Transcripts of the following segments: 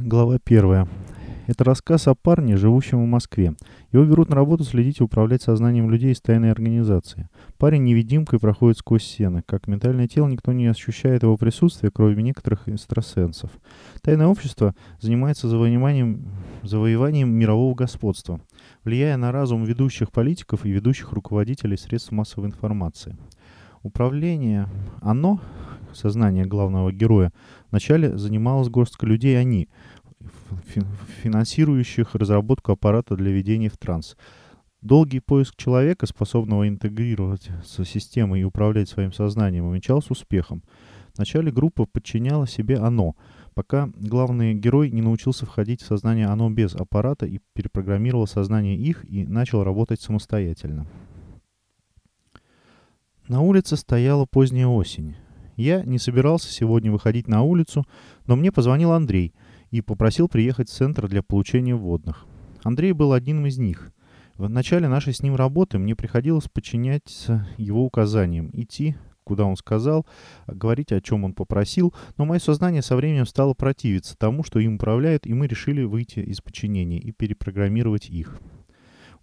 Глава первая. Это рассказ о парне, живущем в Москве. Его берут на работу следить и управлять сознанием людей из тайной организации. Парень невидимкой проходит сквозь стены. Как ментальное тело никто не ощущает его присутствия, кроме некоторых экстрасенсов. Тайное общество занимается завоеванием, завоеванием мирового господства, влияя на разум ведущих политиков и ведущих руководителей средств массовой информации. Управление, оно, сознание главного героя, вначале занималось горстка людей «они», финансирующих разработку аппарата для ведения в транс. Долгий поиск человека, способного интегрировать с системой и управлять своим сознанием, увенчался успехом. Вначале группа подчиняла себе «оно», пока главный герой не научился входить в сознание «оно» без аппарата и перепрограммировал сознание их и начал работать самостоятельно. На улице стояла поздняя осень. Я не собирался сегодня выходить на улицу, но мне позвонил Андрей — и попросил приехать в центр для получения водных. Андрей был одним из них. В начале нашей с ним работы мне приходилось подчиняться его указаниям, идти, куда он сказал, говорить, о чем он попросил, но мое сознание со временем стало противиться тому, что им управляют, и мы решили выйти из подчинения и перепрограммировать их.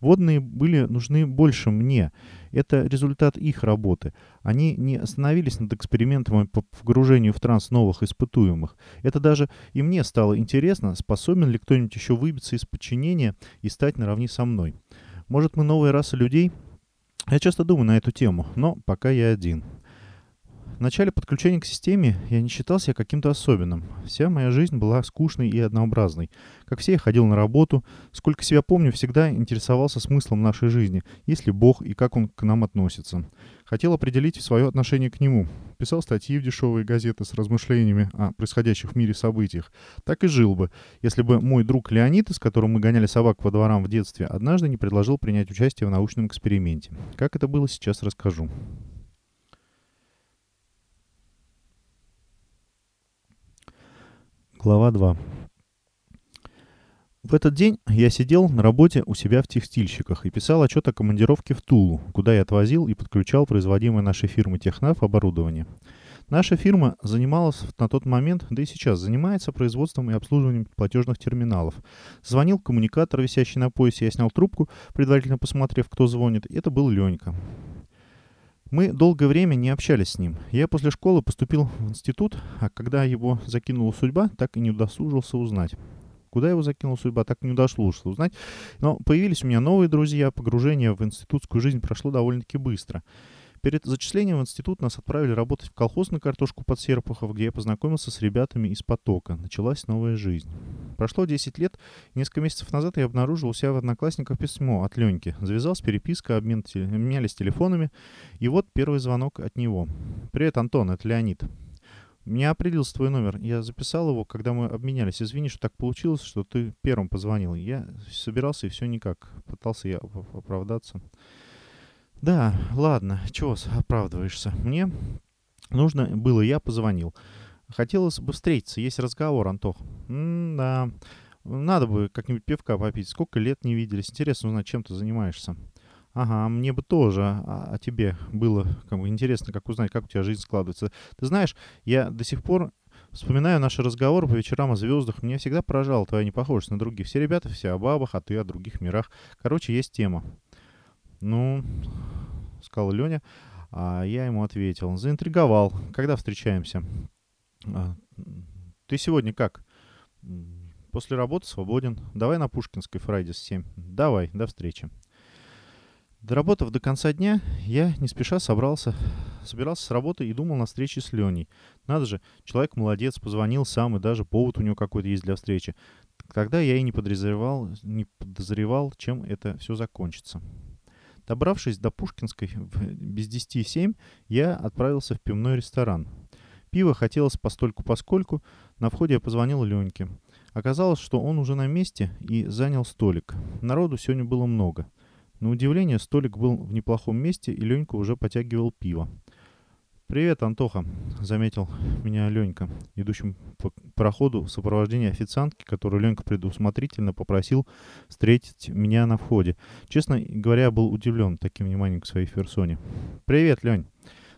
Водные были нужны больше мне. Это результат их работы. Они не остановились над экспериментами по погружению в транс новых испытуемых. Это даже и мне стало интересно, способен ли кто-нибудь еще выбиться из подчинения и стать наравне со мной. Может, мы новая раса людей? Я часто думаю на эту тему, но пока я один. В начале подключения к системе я не считал себя каким-то особенным. Вся моя жизнь была скучной и однообразной. Как все, я ходил на работу. Сколько себя помню, всегда интересовался смыслом нашей жизни. Есть ли Бог и как Он к нам относится. Хотел определить свое отношение к Нему. Писал статьи в дешевые газеты с размышлениями о происходящих в мире событиях. Так и жил бы, если бы мой друг Леонид, с которым мы гоняли собак по дворам в детстве, однажды не предложил принять участие в научном эксперименте. Как это было, сейчас расскажу. Глава 2. В этот день я сидел на работе у себя в текстильщиках и писал отчет о командировке в Тулу, куда я отвозил и подключал производимое нашей фирмой Технаф оборудование. Наша фирма занималась на тот момент, да и сейчас занимается производством и обслуживанием платежных терминалов. Звонил коммуникатор, висящий на поясе, я снял трубку, предварительно посмотрев, кто звонит. Это был Ленька. Мы долгое время не общались с ним. Я после школы поступил в институт, а когда его закинула судьба, так и не удосужился узнать. Куда его закинула судьба, так и не удосужился узнать. Но появились у меня новые друзья, погружение в институтскую жизнь прошло довольно-таки быстро. Перед зачислением в институт нас отправили работать в колхоз на картошку под Серпухов, где я познакомился с ребятами из потока. Началась новая жизнь. Прошло 10 лет, и несколько месяцев назад я обнаружил у себя в Одноклассниках письмо от Леньки. Завязалась переписка, обмен, обменялись телефонами, и вот первый звонок от него. «Привет, Антон, это Леонид». Не определился твой номер. Я записал его, когда мы обменялись. Извини, что так получилось, что ты первым позвонил. Я собирался, и все никак. Пытался я оправдаться. Да, ладно, чего оправдываешься? Мне нужно было, я позвонил. Хотелось бы встретиться, есть разговор, Антох. М-да, надо бы как-нибудь пивка попить. Сколько лет не виделись. Интересно узнать, чем ты занимаешься. Ага, мне бы тоже, а, а тебе было как бы интересно, как узнать, как у тебя жизнь складывается. Ты знаешь, я до сих пор вспоминаю наши разговоры по вечерам о звездах. Меня всегда поражала твоя непохожесть на других. Все ребята все о бабах, а ты о других мирах. Короче, есть тема. Ну, сказал Леня, а я ему ответил. Заинтриговал. Когда встречаемся? А, ты сегодня как? После работы свободен. Давай на Пушкинской Фрайдис 7. Давай, до встречи. Доработав до конца дня, я не спеша собрался, собирался с работы и думал на встрече с Леней. Надо же, человек молодец, позвонил сам, и даже повод у него какой-то есть для встречи. Тогда я и не подозревал, не подозревал, чем это все закончится. Добравшись до Пушкинской без 10 я отправился в пивной ресторан. Пиво хотелось постольку-поскольку. На входе я позвонил Леньке. Оказалось, что он уже на месте и занял столик. Народу сегодня было много. На удивление, столик был в неплохом месте, и Ленька уже потягивал пиво. «Привет, Антоха», — заметил меня Ленька, идущим по проходу в сопровождении официантки, которую Ленька предусмотрительно попросил встретить меня на входе. Честно говоря, был удивлен таким вниманием к своей персоне. «Привет, Лень.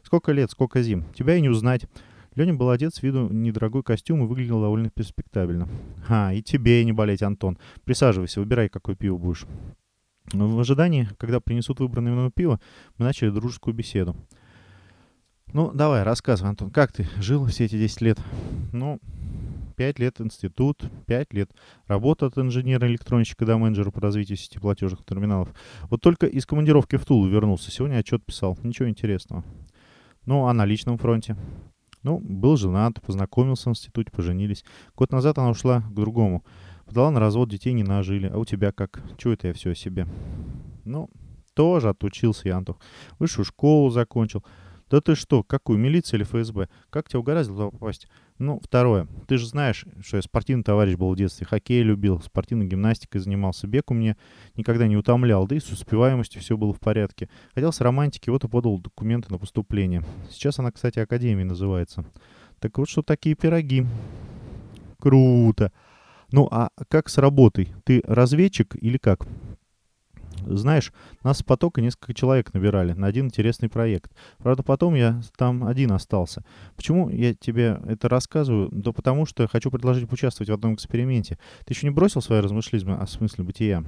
Сколько лет, сколько зим. Тебя и не узнать». Леня был одет с виду недорогой костюм и выглядел довольно перспектабельно. «А, и тебе не болеть, Антон. Присаживайся, выбирай, какое пиво будешь». В ожидании, когда принесут выбранное мною пиво, мы начали дружескую беседу. «Ну, давай, рассказывай, Антон, как ты жил все эти 10 лет?» «Ну, 5 лет институт, 5 лет работа от инженера-электронщика до менеджера по развитию сети платежных терминалов. Вот только из командировки в Тулу вернулся. Сегодня отчет писал. Ничего интересного. Ну, а на личном фронте? Ну, был женат, познакомился в институте, поженились. Год назад она ушла к другому. Подала на развод, детей не нажили. А у тебя как? Чего это я все о себе? Ну, тоже отучился я, Антох. Высшую школу закончил. Да ты что, какую, милиция или ФСБ? Как тебя угораздило попасть? Ну, второе. Ты же знаешь, что я спортивный товарищ был в детстве. Хоккей любил, спортивной гимнастикой занимался. Бег у меня никогда не утомлял. Да и с успеваемостью все было в порядке. Хотел с романтики, вот и подал документы на поступление. Сейчас она, кстати, Академией называется. Так вот, что такие пироги. Круто. Ну, а как с работой? Ты разведчик или как? Знаешь, нас с потока несколько человек набирали на один интересный проект. Правда, потом я там один остался. Почему я тебе это рассказываю? Да потому что хочу предложить поучаствовать в одном эксперименте. Ты еще не бросил свои размышления о смысле бытия?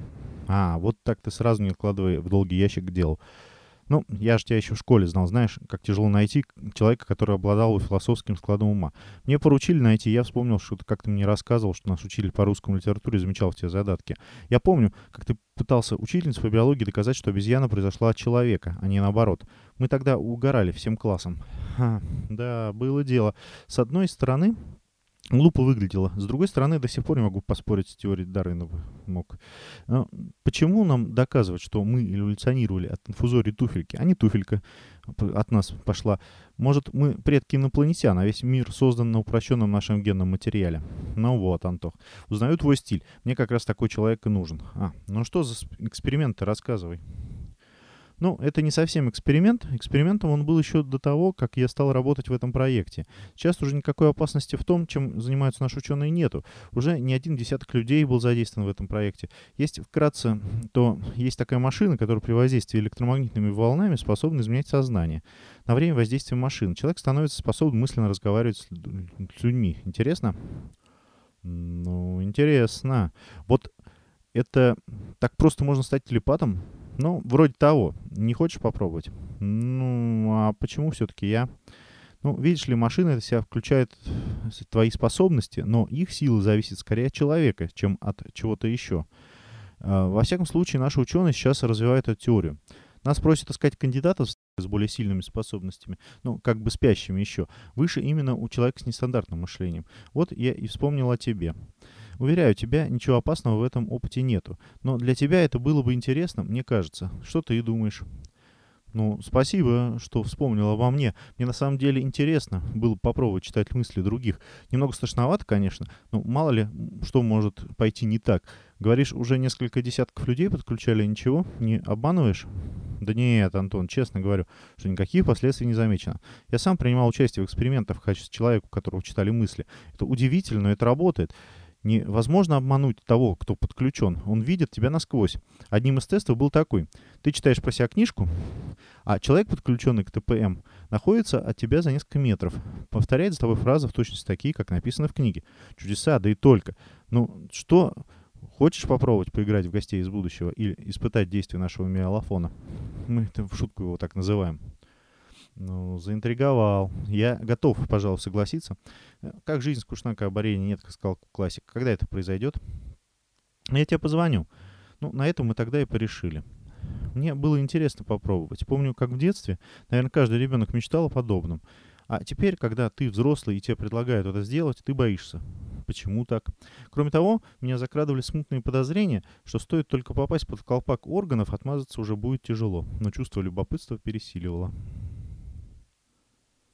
А, вот так ты сразу не откладывай в долгий ящик к делу. Ну, я же тебя еще в школе знал, знаешь, как тяжело найти человека, который обладал философским складом ума. Мне поручили найти, я вспомнил, что ты как-то мне рассказывал, что нас учили по русскому литературе, замечал в тебе задатки. Я помню, как ты пытался учительнице по биологии доказать, что обезьяна произошла от человека, а не наоборот. Мы тогда угорали всем классом. Ха, да, было дело. С одной стороны, глупо выглядело. С другой стороны, до сих пор не могу поспорить с теорией Дарвина мог. Но почему нам доказывать, что мы эволюционировали от инфузории туфельки, а не туфелька от нас пошла? Может, мы предки инопланетян, а весь мир создан на упрощенном нашем генном материале? Ну вот, Антох, узнаю твой стиль. Мне как раз такой человек и нужен. А, ну что за эксперимент рассказывай. Ну, это не совсем эксперимент. Экспериментом он был еще до того, как я стал работать в этом проекте. Сейчас уже никакой опасности в том, чем занимаются наши ученые, нету. Уже не один десяток людей был задействован в этом проекте. Есть вкратце, то есть такая машина, которая при воздействии электромагнитными волнами способна изменять сознание. На время воздействия машины человек становится способен мысленно разговаривать с людьми. Интересно? Ну, интересно. Вот это так просто можно стать телепатом? Ну, вроде того. Не хочешь попробовать? Ну, а почему все-таки я? Ну, видишь ли, машина это себя включает твои способности, но их сила зависит скорее от человека, чем от чего-то еще. А, во всяком случае, наши ученые сейчас развивают эту теорию. Нас просят искать кандидатов с более сильными способностями, ну, как бы спящими еще, выше именно у человека с нестандартным мышлением. Вот я и вспомнил о тебе. Уверяю тебя, ничего опасного в этом опыте нету. Но для тебя это было бы интересно, мне кажется. Что ты и думаешь? Ну, спасибо, что вспомнил обо мне. Мне на самом деле интересно было попробовать читать мысли других. Немного страшновато, конечно, но мало ли, что может пойти не так. Говоришь, уже несколько десятков людей подключали, ничего? Не обманываешь? Да нет, Антон, честно говорю, что никаких последствий не замечено. Я сам принимал участие в экспериментах в качестве человека, у которого читали мысли. Это удивительно, но это работает. Невозможно обмануть того, кто подключен. Он видит тебя насквозь. Одним из тестов был такой. Ты читаешь про себя книжку, а человек, подключенный к ТПМ, находится от тебя за несколько метров. Повторяет за тобой фразы в точности такие, как написано в книге. Чудеса, да и только. Ну, что... Хочешь попробовать поиграть в гостей из будущего или испытать действие нашего миолофона? Мы это в шутку его так называем. Ну, заинтриговал. Я готов, пожалуй, согласиться. Как жизнь скучна, как борение нет, как сказал классик. Когда это произойдет? Я тебе позвоню. Ну, на этом мы тогда и порешили. Мне было интересно попробовать. Помню, как в детстве, наверное, каждый ребенок мечтал о подобном. А теперь, когда ты взрослый и тебе предлагают это сделать, ты боишься. Почему так? Кроме того, меня закрадывали смутные подозрения, что стоит только попасть под колпак органов, отмазаться уже будет тяжело. Но чувство любопытства пересиливало.